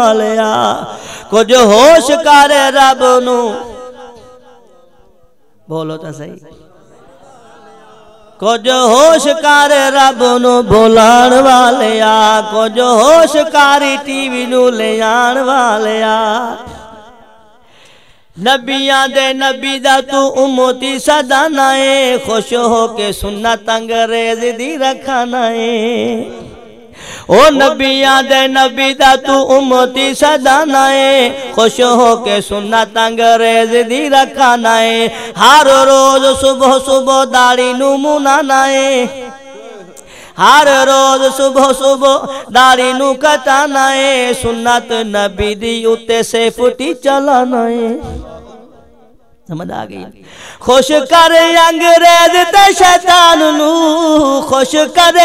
لیا کچھ ہوش کر رب نو بولو تا صحیح کچھ ہوش کر رب نو بولان والیا کچھ ہوش کاری ٹی وی نو لے آن والیا نبیاں دے نبی دا تو امتی صدا نائے خوش ہو کے سنت انگریز دی رکھا نائے او نبیاں دے نبی دا تو امتی صدا نائے، خوش ہو کے سنت انگریز دی رکھا نائے۔ ہر روز صبح صبح داڑی نو نائے۔ ہر روز صبح صبح داڑی نو کتا نائے۔ سنت نبی دی اتے سے فٹی چلا نائے۔ سمجھ آگئی خوش کر انگریز تے شیطان نو خوش کر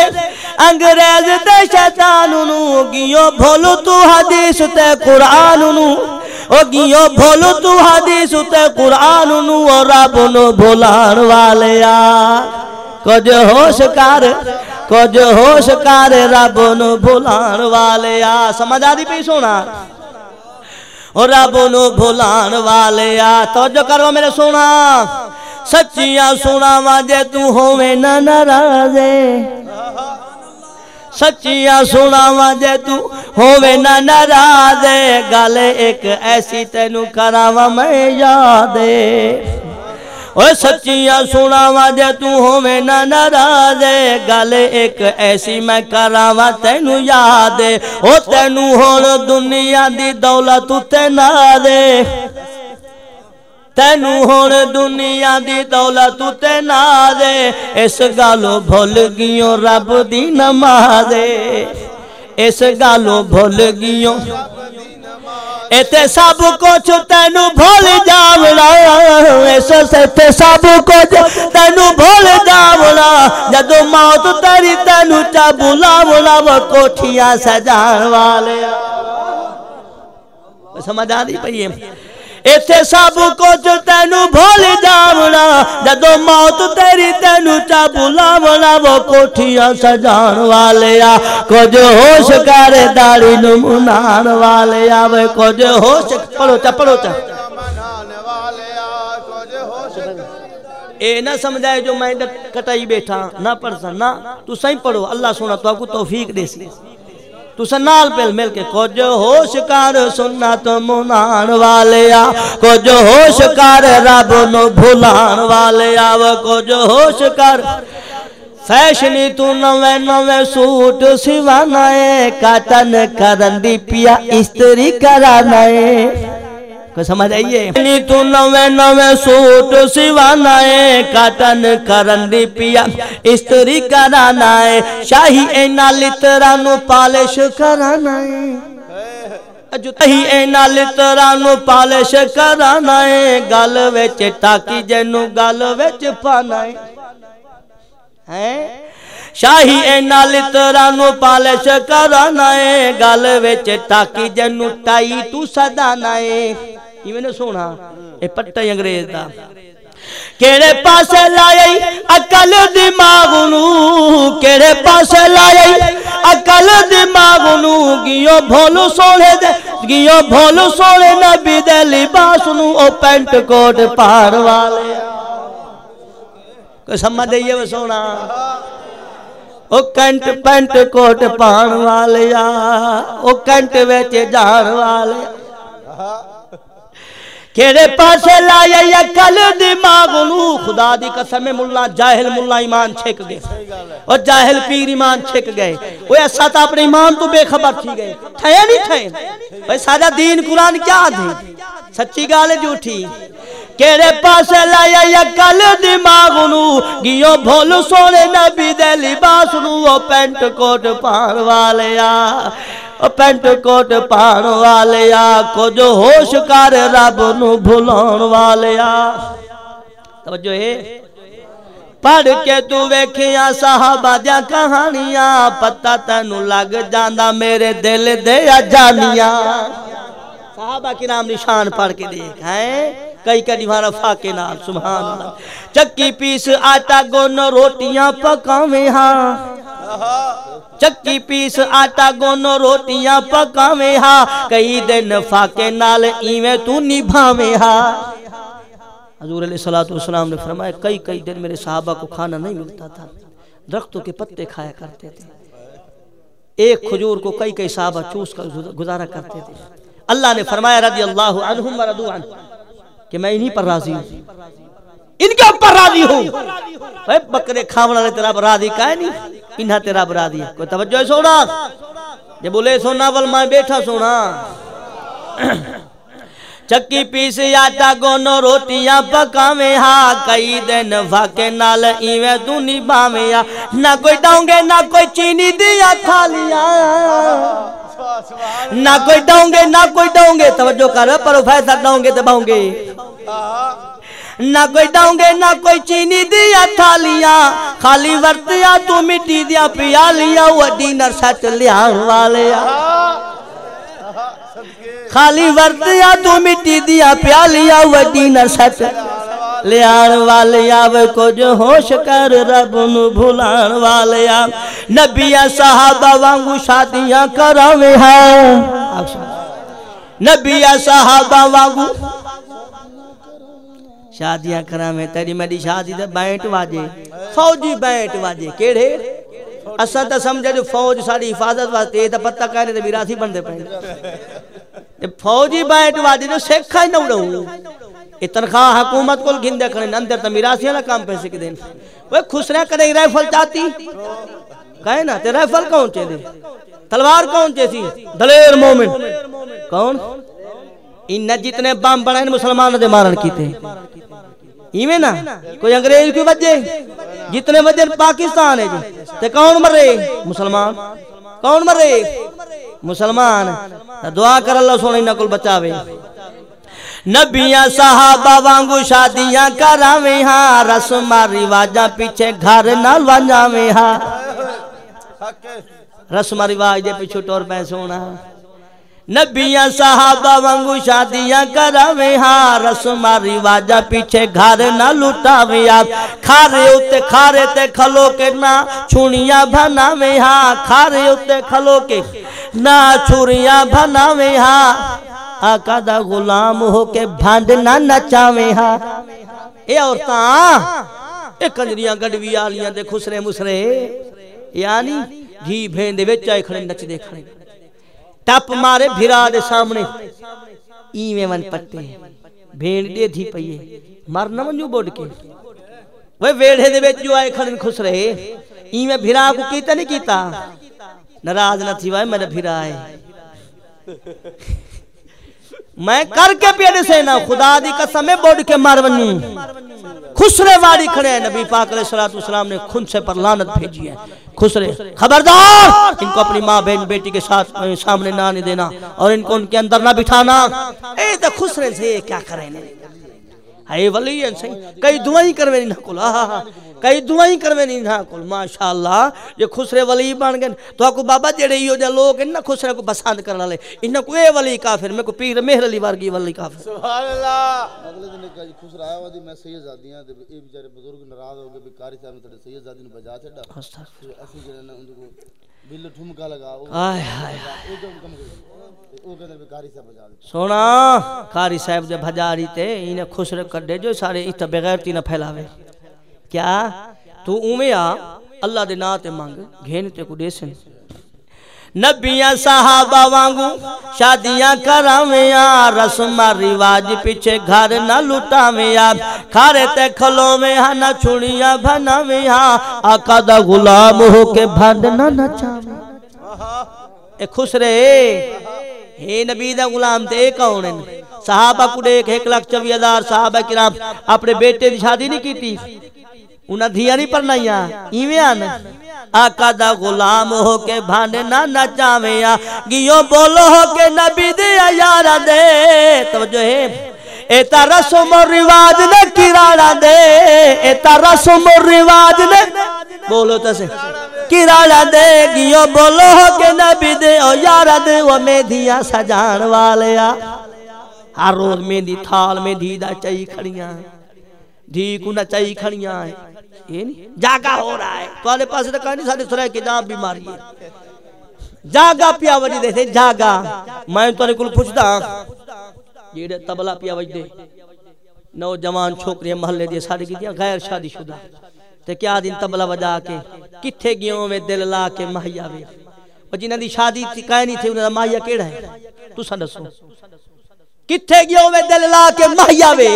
انگریز تے شیطان نو گیو بھولو تو حدیث تے قرآن نو۔ او گیو بھولو تو حدیث تے قرآن نو۔ اور رب نو بھولان والیا۔ کچھ ہوش کر کچھ ہوش کر رب نو بھولان والیا۔ سمجھ آدھی پی سونا؟ اور رب نو بھولان والے آ، توجہ کرو میرے سونا۔ سچیاں سونا واجے تو ہوئے نہ نرازے سچیاں سونا واجے تو ہوئے نہ نرازے گالے ایک ایسی تینو کراوا میں یادے اوہ سچیاں سونا واجے تو ہوئے نہ نرازے گالے ایک ایسی میں کراوا تینو یادے او تینو ہون دنیا دی دولت تے نادے تینو ہون دنیا دی دولت تے نادے اس گالو بھول گیوں رب دی نمازے اس گالو بھول گیوں ایتے سب کچھ تینو بھول جاونا ایتے سب کچھ تینو بھول جاونا جدو موت تیری تینو چا بلاونا وہ کوٹھیاں سجان والے سمجھ آ دی پئی ایتے سب کچھ تینو بھول جاونا جدو موت تیری تینو چا بلاونا سجان والیا، کچھ ہوش کر داڑی نمونان والیا وہ ہوش پڑھو چا پڑھو چا۔ اے نہ سمجھائے جو میں کٹائی بیٹھا، نہ پڑھ سا نہ تو سائیں پڑھو، اللہ سونا تو آپ کو توفیق دے سی تو سنال پیل مل کے کو جو ہو شکار سنت منان والیا جو ہو شکار رب نو بھولان والیا جو ہو شکار فیشنی تو نوے نوے سوٹ سیوانا ہے کاتن کرن دی پیا، استری کرانا ہے۔ کوئی سمجھ آئیے نی تو نوے نوے سوٹ سیوانا ہے کاتن کرندی پیا استری کرانا ہے شاہی اینا لترانو پالش کرانا ہے جو تہی اینا لترانو پالش کرانا ہے گال ویچ تاکی جنو گال ویچ پانا ہے شاہی اینا لترانو پالش کرانا ہے گال ویچ تاکی جنو ٹائی تو صدانا ہے یہ میں نے سونا اے پٹا انگریز دا کیڑے پاسے لائی اکل دماغنو کیڑے پاسے لائی اکل دماغنو گیو بھولو سوڑے دے گیو بھولو سوڑے نبی دے لباس لباسنو او پینٹ کوٹ پار والے کوئی سمجھ دئیے وہ سونا او کنٹ پینٹ کوٹ پان والیا او کنٹ ویچے جان والیا کیڑے پاسے لائے یا کل دماغ نو، خدا دی قسم ملنا جاہل ملنا ایمان چھک گئے۔ اور جاہل پیر ایمان چھک گئے۔ وہ ایسا تا اپنے ایمان تو بے خبر تھی گئے۔ تھے نہیں تھے؟ بھئی سادہ دین قرآن کیا تھی سچی گالے جھوٹی کیڑے پاسے لائے یا کل دماغ نو گیو بھول سونے نبی دے لباس نو وہ پینٹ کوٹ پان والیا او پینٹ کوٹ پان والیا کو جو ہوش کر رب نو بھولان والیا توجہ ہے پڑھ کے تو ویکھیاں صحابہ دیا کہانیاں پتہ تینو لگ جاندہ میرے دل دیا جانیاں صحابہ کی نام نشان پڑھ کے دیکھ ہیں کئی کئی ہمارا فاقے نال، سبحان اللہ۔ چکی پیس آٹا گون روٹیاں پکاویں ہاں۔ چکی پیس آٹا گونو روٹیاں پکاویں ہا کئی دن فاقے نال ایویں تو نبھاویں ہا حضور علیہ السلام نے فرمایا، کئی کئی دن میرے صحابہ کو کھانا نہیں ملتا تھا۔ درختوں کے پتے کھایا کرتے تھے۔ ایک کھجور کو کئی کئی صحابہ چوس کر گزارا کرتے تھے۔ اللہ نے فرمایا، رضی اللہ عنہم وردو عنہ کہ میں انہی پر راضی ہوں۔ ان کے اوپر راضی ہوں۔ اے بکرے کھاونا لے تیرا راضی کہے نہیں؟ انہا تیرا راضی ہے۔ کوئی توجہ ہے سونا؟ یہ بولے سونا ول بیٹھا سونا۔ چکی پیس آٹا گونو روٹیاں پکاویں ہاں کئی دن فاکے نال ایویں تو نبھاویں ہاں نہ کوئی ڈاؤں گے، نہ کوئی چینی دیا کھا لیا نہ کوئی ڈاؤں گے، نہ کوئی ڈاؤں گے۔ توجہ کر پروفیسر ڈاؤں گے تو باؤں گے۔ نہ کوئی ڈاؤں گے نہ کوئی چینی دیا تھا لیا خالی ورتیا تو مٹی دیا پیا لیا وہ ڈینر سچ لیا والیا خالی ورتیا تو مٹی دیا پیا لیا وہ ڈینر سچ لیان والیا وہ کچھ ہوش کر رب نو بھولان والیا نبی صحابہ وانگو شادیاں کراوے ہیں۔ نبی صحابہ وانگو شادیاں کراوے تیری میری شادی دے بینٹ واجے۔ فوجی بینٹ واجے، کیڑے؟ اسا تا سمجھے جو فوج ساری حفاظت واسطے یہ تا پتہ کہنے دے میراثی بندے پہنے فوجی بینٹ واجے جو سکھا ہی نہ اڑوں یہ تنخواہ حکومت کو گھندے کھڑے اندر تا میراثی نہ کام پیسے کے دین وہ خسرے کڑے رائفل چاہتی کہے نا، تے رائفل کون چے دے؟ تلوار کون چے سی؟ دلیر مومن۔ کون؟ انہ جتنے بام بڑھائیں مسلمان دے مارن کیتے۔ ایویں نا کوئی انگریز کی وجہ؟ جتنے وجہ پاکستان ہے جی۔ تے کون مرے؟ مسلمان۔ کون مرے؟ مسلمان۔ دعا کر اللہ سونے انہ کل بچاوے۔ نبیاں صحابہ وانگو شادیاں کراویں ہاں رسمہ رواجہ پیچھے گھر نہ وانجاویں ہاں۔ رسمہ رواج دے پیچھے ٹور پیسے ہونا ہاں نبیاں صحابہ وانگو شادیاں کراویں ہاں رسمہ رواجہ پیچھے گھر نہ لٹاویں ہاں کھارے اتے کھارے تے کھلو کے نہ چھونیاں بھناویں ہاں۔ کھارے اتے کھلو کے نہ چھوریاں بھناویں ہاں۔ آقا دا غلام ہو کے بھانڈ نہ نچاویں ہاں۔ اے عورتاں، اے کنجریاں گڑوی آلیاں دے خسرے مسرے۔ یعنی گھی بھین دے وچ آئے کھڑے نچ دے کھڑے۔ ٹپ مارے بھرا دے سامنے ایویں ون پٹے بھین دے دھی پئیے مرنا من جو بوڑ کے وہ ویڑھے دے وچ جو آئے کھڑن خوش رہے ایویں بھرا کو کیتا نہیں کیتا نراز نہ تھی وائے میرے بھرا آئے میں کر کے پیڑے سے نہ خدا دی قسم میں بوڑ کے مارونی خسرے واری کھڑے ہیں۔ نبی پاک علیہ السلام نے خون سے پر لانت بھیجی ہے۔ خسرے۔ خبردار! ان کو اپنی ماں بہن بیٹی کے ساتھ سامنے نہ آنے دینا اور ان کو ان کے اندر نہ بٹھانا۔ اے تو خسرے سے کیا کریں ہے ولی ہے صحیح۔ کئی دعائیں کروے نہیں نہ کل کئی دعائیں کروے نہیں نہ کل ماشاءاللہ یہ خسرے ولی بن گئے۔ تو آپ کو بابا جڑے ہی ہو جا لوگ انہا خسرے کو پسند کرنا لے انہا کو اے ولی کافر میں کو پیر مہر علی وارگی ولی کافر۔ سبحان اللہ اگلے دن کہا جی خسرا آیا ہوا دی میں سید زادی ہیں اے بیچارے بزرگ ناراض ہو گئے بھی کاری صاحب نے تھوڑے سید زادی نے بجا چھڑا اسی جڑے نے ان کو بل ٹھمکا لگا آئے ہائے سونا کاری صاحب دے بھجاری تے انہیں خسرے کر دے جو سارے اتہ بغیر تینہ پھیلاوے۔ کیا؟ تو اومے آ اللہ دے ناتے مانگ گھین تے کو دے سن۔ نبیاں صحابہ وانگو شادیاں کراویاں رسمہ رواج پیچھے گھر نہ لٹاویاں کھارے تے کھلو میں ہاں نہ چھوڑیاں بھناویاں آقا دا غلام ہو کے بھانڈ نہ نچاویاں اے خسرے اے نبی دا غلام تے کون ہیں صحابہ کو دیکھ ایک لاکھ چوی ہزار صحابہ کرام اپنے بیٹے دی شادی نہیں کی تھی انہاں دھیا نہیں پڑھنا یا ایویں آنا آقا دا غلام ہو کے بھانے نہ نچاویں گیوں بولو ہو کے نبی دیا یارا دے۔ توجہ ہے۔ ایتا رسم و رواج نے کرانا دے۔ ایتا رسم و رواج نے بولو تسے کرانا دے۔ گیوں بولو ہو کے نبی دے او یارا دے۔ وہ میدھیاں سجان والیا ہر روز میندی تھال میں دھی دا چاہی کھڑیاں۔ دھی کو نہ چاہی کھڑیاں۔ ہیں یہ نہیں جاگا ہو رہا ہے۔ تو آنے پاس رکھا نہیں سارے سرائے کی جام بیماری ہے۔ جاگا پیا وجی دے تھے جاگا میں تو نے کل پوچھتا ہاں، یہ تبلا پیا وجی دے۔ نوجوان چھوکریاں محلے دے سارے کی دیا غیر شادی شدہ۔ تے کیا دن تبلا وجا کے کتھے گیوں میں دل لا کے مہیا وے۔ اور جنہ دی شادی تھی کائے نہیں تھی انہوں نے مہیا کیڑا ہے؟ تو سا دسو۔ کتھے گیوں میں دل لا کے مہیا وے؟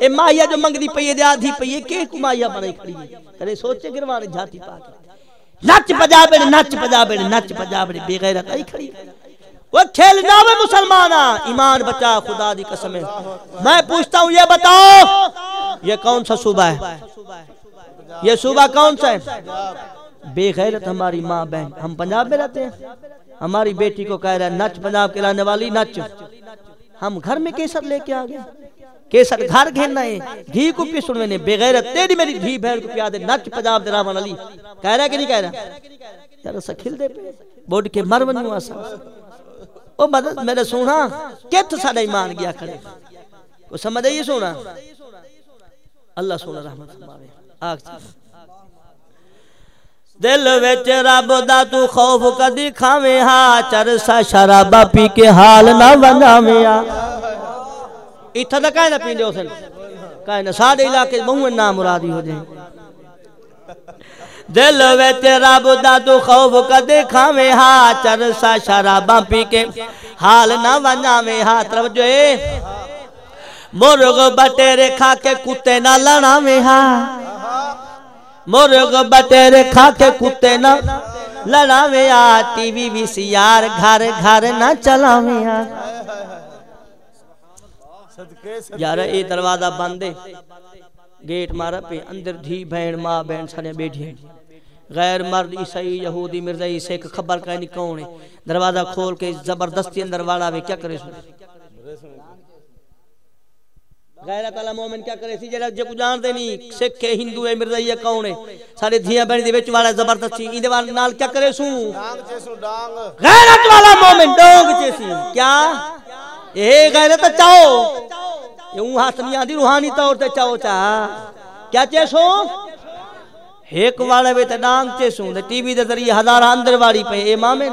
اے مہیا جو منگ دی پئیے دے آدھی پئیے کہ کو مہیا بنائی کھڑی ہے؟ کرے سوچے گروانے جھاتی پا کے نچ پجا بیڑے نچ پجا بیڑے نچ پجا بیڑے بے غیرت آئی کھڑی وہ کھیل ناوے مسلمانہ ایمان بچا خدا دی قسم ہے۔ میں پوچھتا ہوں یہ بتاؤ یہ کون سا صوبہ ہے؟ یہ صوبہ کون سا ہے؟ بے غیرت ہماری ماں بہن۔ ہم پنجاب میں رہتے ہیں۔ ہماری بیٹی کو کہہ رہا ہے نچ پنجاب کے لانے والی نچ۔ ہم گھر میں کیسر لے کے آگئے کیسر گھر گھننا ہے گھی کو پی سنوے نے بے تیری میری دھی بہن کو پیا دے نچ پنجاب دے رامان علی۔ کہہ رہا ہے کہ نہیں کہہ رہا؟ یار اسا کھل دے پہ بوڑ کے مر بنیوں آسا۔ او مدد، میں نے سونا کت ساڑا ایمان گیا کھڑے؟ کو سمجھے یہ سونا۔ اللہ سونا رحمت فرماوے۔ آگ چیز دل وچ رب دا تو خوف کدی کھاویں ہا چرسا شرابا پی کے حال نہ ونجاویں ہا ایتھا دا کائے نہ پیندے ہو سن۔ کائے نہ ساڑے علاقے بہوں نام مرادی ہو جائیں دل وچ رب دا تو خوف کدی کھاویں ہا چرسا شرابا پی کے حال نہ ونجاویں ہا طرف جو اے مرغ بٹیرے کھا کے کتے نہ لڑاویں ہا مرغ بٹیرے کھا کے کتے نہ لڑاویں آ ٹی وی وی سی آر گھر گھر نہ چلاویں آ۔ یار اے دروازہ بندے گیٹ مارا پہ اندر دھی بہن ماں بہن سنے بیٹھی ہیں غیر مرد عیسائی یہودی مرزائی سے خبر کا نہیں کون ہے؟ دروازہ کھول کے زبردستی اندر والا وے کیا کرے سنے غیرت اللہ مومن کیا کرے؟ سی جڑا جو جان دے نہیں سکھ ہے ہندو ہے مرزائی ہے کون ہے؟ سارے دھیاں بہن دے وچ والا زبردستی این دے وال نال کیا کرے سوں؟ غیرت والا مومن ڈونگ چیسی کیا؟ اے غیرت چاہو۔ یوں ہاتھ نہیں آدھی روحانی طور تے چاہو چاہ کیا چیسو ایک والے وے تے ڈانگ چیسوں تے ٹی وی دے ذریعے ہزار اندر واڑی پہ اے مومن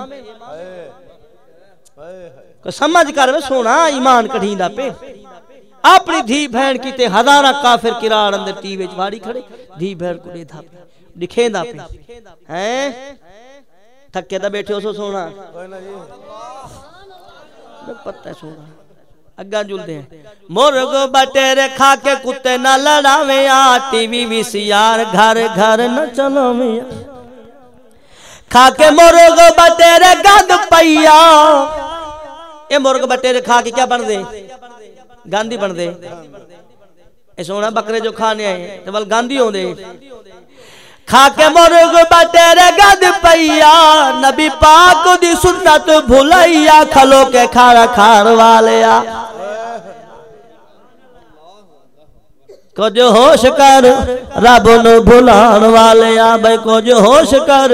کو سمجھ کر سونا ایمان کڈھیندا پہ اپنی دھی بہن کی تے ہزارہ کافر کراڑ اندر ٹی وی واڑی کھڑے، دھی بہن کو دے تھا دکھیندا پہ ہیں؟ تھکے دا بیٹھے ہو سو سونا۔ پتہ ہے سونا۔ اگا جلدے ہیں۔ مرغ بٹیرے کھا کے کتے نہ لڑاویں آ ٹی وی وی سی آر گھر گھر نہ چلاویں کھا کے مرغ بٹیرے گند پیا اے مرغ بٹیرے کھا کے کیا بن دے؟ گاندھی بن دے اے سونا بکرے جو کھانے آئے تو بل گاندھی ہوں دے۔ کھا کے مرغ بٹیرے گد پیا نبی پاک دی سنت بھولیا کھلو کے کھارا کھار والیا۔ کچھ ہوش کر، رب نو بھولان والیا۔ بھائی کچھ ہوش کر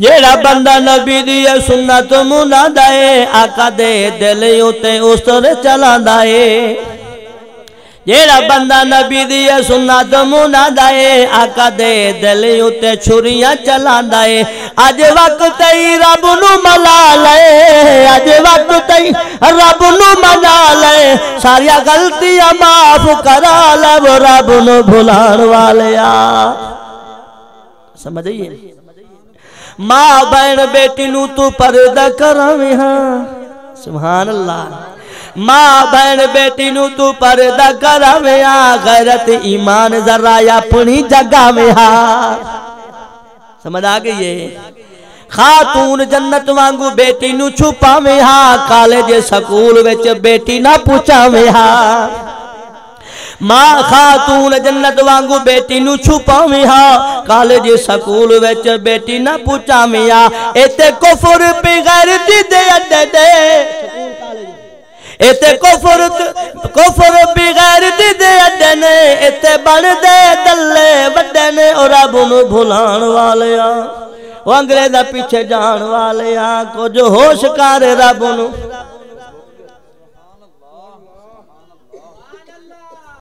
جیڑا بندہ نبی دی سنت منا دائے آقا دے دلیوں تے اس طرح چلا دائے جیڑا بندہ نبی دی سنت منا دائے آقا دے دلیوں تے چھریاں چلا دائے آج وقت تی رب نو ملا لے، آج وقت تی رب نو منا لے۔ ساریا غلطیاں معاف کرا لے، رب نو بھولان والیا سمجھئیے ماں بین بیٹی نو تو پردہ کراویں ہاں۔ سبحان اللہ ماں بین بیٹی نو تو پردہ کراویں ہاں۔ غیرت ایمان ذرا اپنی جگہ میں ہاں۔ سمجھ آگئی ہے؟ خاتون جنت وانگو بیٹی نو چھپاویں ہاں۔ کالج سکول وچ بیٹی نہ پوچھاویں ہاں۔ ماں خاتون جنت وانگو بیٹی نو چھپاویں ہاں کالج سکول وچ بیٹی نہ پوچھاویں ہاں ایتے کفر پہ غیرتی دے اڈے دے ایتے کفر کفر پہ غیرتی دے اڈے نے ایتے بن دے دلے وڈے نے اور رب نو بھولان والے ہاں وہ انگریزہ پیچھے جان والے ہاں کچھ ہوش کار رب نو